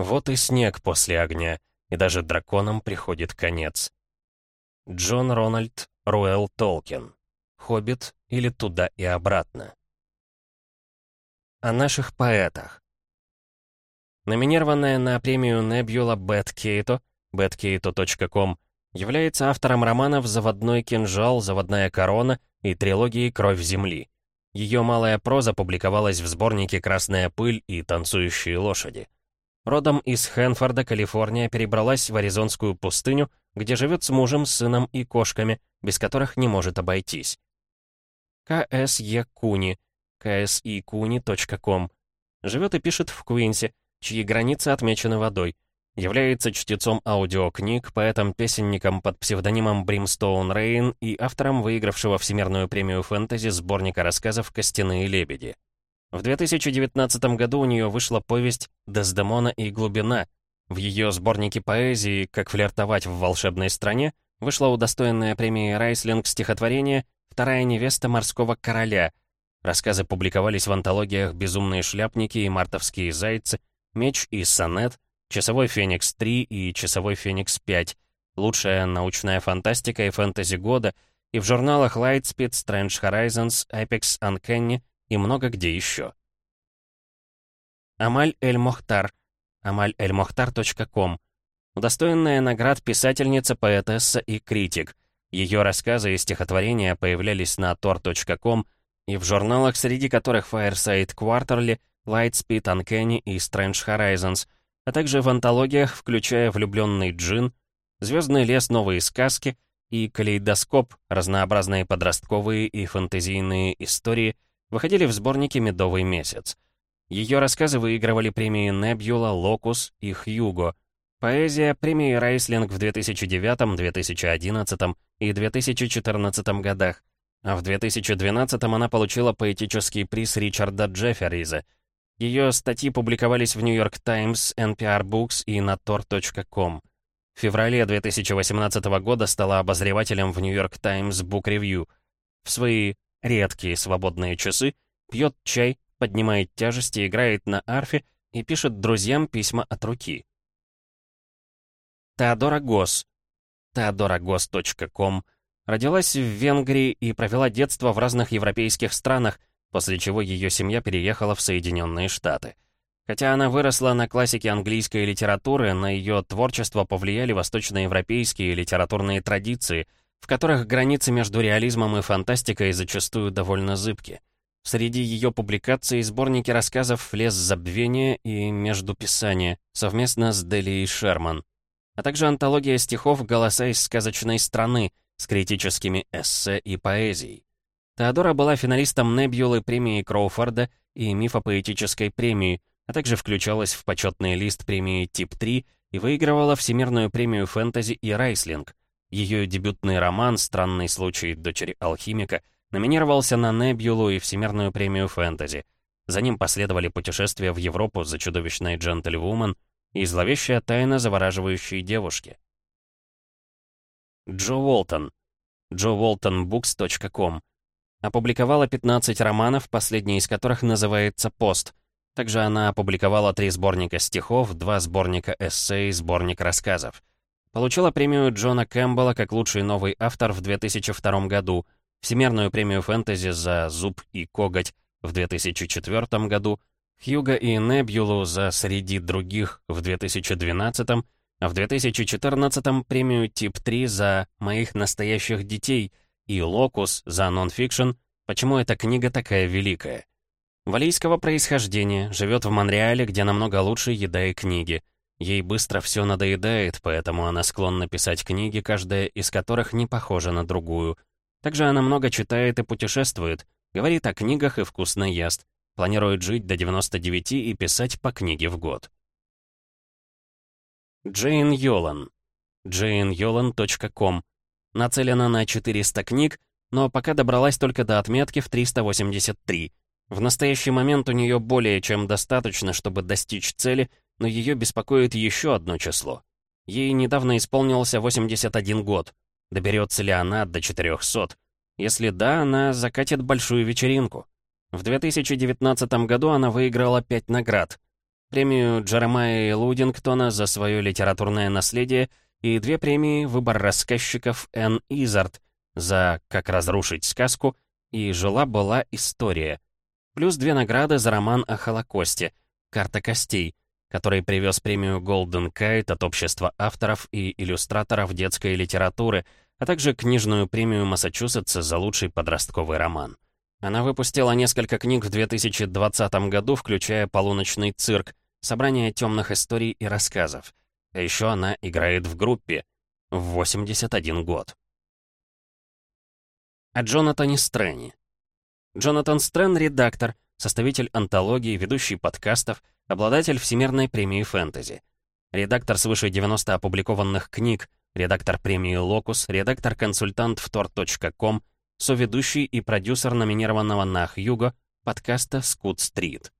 Вот и снег после огня, и даже драконам приходит конец. Джон Рональд Руэлл Толкин. «Хоббит» или «Туда и обратно». О наших поэтах. Номинированная на премию Небюла Бет Кейто, betkeito.com, является автором романов «Заводной кинжал», «Заводная корона» и трилогии «Кровь земли». Ее малая проза публиковалась в сборнике «Красная пыль» и «Танцующие лошади». Родом из Хэнфорда, Калифорния, перебралась в Аризонскую пустыню, где живет с мужем, сыном и кошками, без которых не может обойтись. К.С.Е. Куни, ksikuni.com. Живет и пишет в Куинсе, чьи границы отмечены водой. Является чтецом аудиокниг, поэтом-песенником под псевдонимом Бримстоун Рейн и автором выигравшего Всемирную премию фэнтези сборника рассказов «Костяные лебеди». В 2019 году у нее вышла повесть «Дездемона и глубина». В ее сборнике поэзии «Как флиртовать в волшебной стране» вышла удостоенная премии Райслинг стихотворение «Вторая невеста морского короля». Рассказы публиковались в антологиях «Безумные шляпники» и «Мартовские зайцы», «Меч» и «Сонет», «Часовой Феникс 3» и «Часовой Феникс 5», лучшая научная фантастика и фэнтези года, и в журналах Lightspeed, Strange Horizons, Apex Uncanny и много где еще. Амаль Эль-Мохтар. Удостоенная наград писательница, поэтесса и критик. Ее рассказы и стихотворения появлялись на tor.com и в журналах, среди которых Fireside Quarterly, Lightspeed Uncanny и Strange Horizons, а также в антологиях, включая «Влюбленный джин», «Звездный лес. Новые сказки» и «Калейдоскоп. Разнообразные подростковые и фэнтезийные истории» выходили в сборнике «Медовый месяц». Ее рассказы выигрывали премии Небюла, Локус и Хьюго. Поэзия — премии Райслинг в 2009, 2011 и 2014 годах. А в 2012 она получила поэтический приз Ричарда Джеффериза. Ее статьи публиковались в York Times, NPR Books и на tor.com. В феврале 2018 года стала обозревателем в York Times Book Review. В свои редкие свободные часы пьет чай, поднимает тяжести, играет на арфе и пишет друзьям письма от руки. Теодора Гос. teodoragos.com Родилась в Венгрии и провела детство в разных европейских странах, после чего ее семья переехала в Соединенные Штаты. Хотя она выросла на классике английской литературы, на ее творчество повлияли восточноевропейские литературные традиции, в которых границы между реализмом и фантастикой зачастую довольно зыбки. Среди ее публикаций сборники рассказов «Лес забвения» и «Междуписание» совместно с Делией Шерман, а также антология стихов «Голоса из сказочной страны» с критическими эссе и поэзией. Теодора была финалистом Небьюлы премии Кроуфорда и мифопоэтической премии, а также включалась в почетный лист премии Тип-3 и выигрывала Всемирную премию фэнтези и Райслинг. Ее дебютный роман «Странный случай дочери алхимика» номинировался на Небьюлу и Всемирную премию фэнтези. За ним последовали путешествия в Европу за чудовищной джентльвумен и зловещая тайна завораживающей девушки. Джо Уолтон. JoWaltonBooks.com Опубликовала 15 романов, последний из которых называется «Пост». Также она опубликовала три сборника стихов, два сборника эссе и сборник рассказов. Получила премию Джона Кэмпбелла как лучший новый автор в 2002 году, Всемирную премию фэнтези за «Зуб и коготь» в 2004 году, Хьюга и Небюлу за «Среди других» в 2012 а в 2014 премию Тип-3 за «Моих настоящих детей» и «Локус» за нонфикшн «Почему эта книга такая великая?». Валийского происхождения, живет в Монреале, где намного лучше еда и книги. Ей быстро все надоедает, поэтому она склонна писать книги, каждая из которых не похожа на другую. Также она много читает и путешествует, говорит о книгах и вкусно ест, планирует жить до 99 и писать по книге в год. Джейн Йолан. JaneYolan.com Нацелена на 400 книг, но пока добралась только до отметки в 383. В настоящий момент у нее более чем достаточно, чтобы достичь цели, но ее беспокоит еще одно число. Ей недавно исполнился 81 год. Доберется ли она до 400? Если да, она закатит большую вечеринку. В 2019 году она выиграла 5 наград. премию Джеремайя Лудингтона за свое литературное наследие и две премии «Выбор рассказчиков» Энн Изард за «Как разрушить сказку» и «Жила-была история». Плюс две награды за роман о Холокосте «Карта костей», который привез премию Golden Kite от Общества авторов и иллюстраторов детской литературы, а также книжную премию Массачусетса за лучший подростковый роман. Она выпустила несколько книг в 2020 году, включая «Полуночный цирк», собрание темных историй и рассказов. А еще она играет в группе в 81 год. О Джонатане Стрэне. Джонатан Стрэн — редактор, составитель антологии, ведущий подкастов, обладатель Всемирной премии фэнтези. Редактор свыше 90 опубликованных книг, редактор премии «Локус», редактор-консультант в tor.com, соведущий и продюсер номинированного на Хьюго подкаста «Скут Стрит».